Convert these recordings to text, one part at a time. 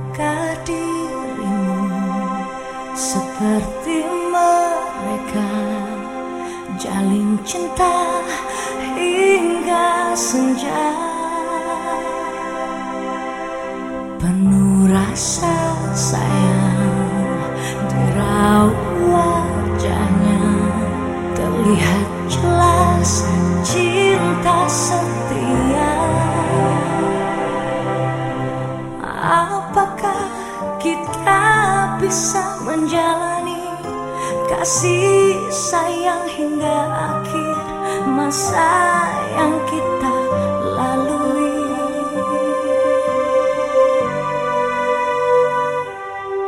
Maukah seperti mereka? Jalin cinta hingga senja. Penuh rasa sayang di wajahnya. Terlihat jelas cinta bisa menjalani kasih sayang hingga akhir masa yang kita lalui.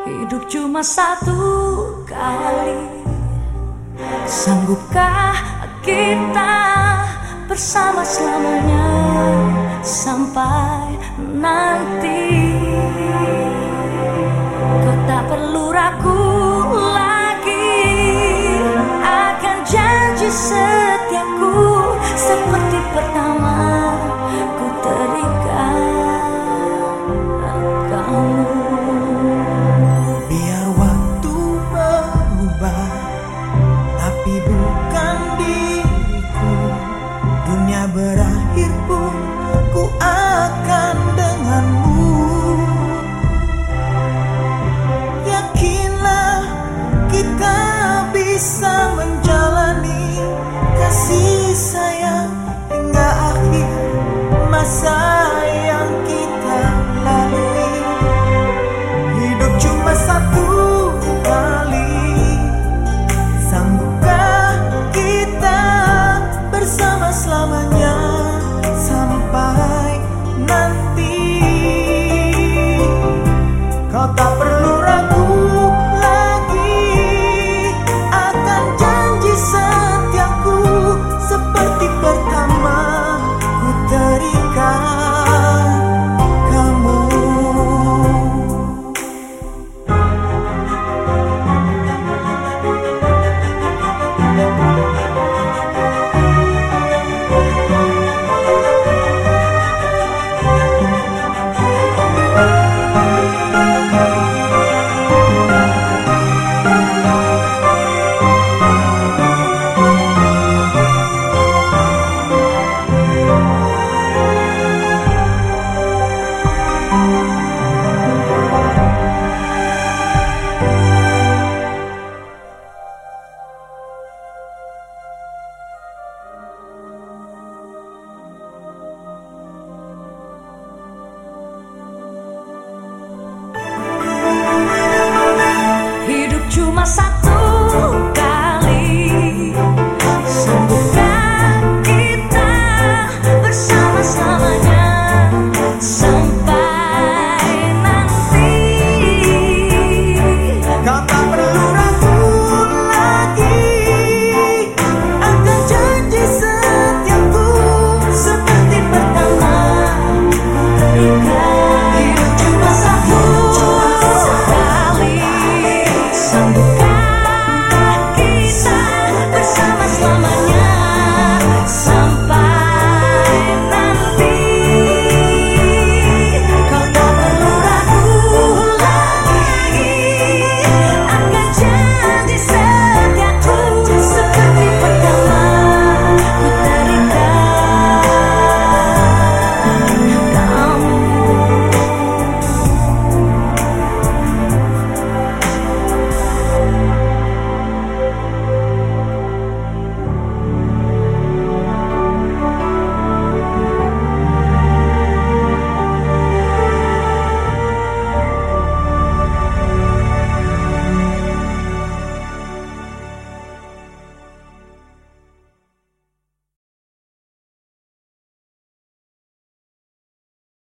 Hidup cuma satu kali. Sanggupkah kita bersama selamanya sampai nanti? but down.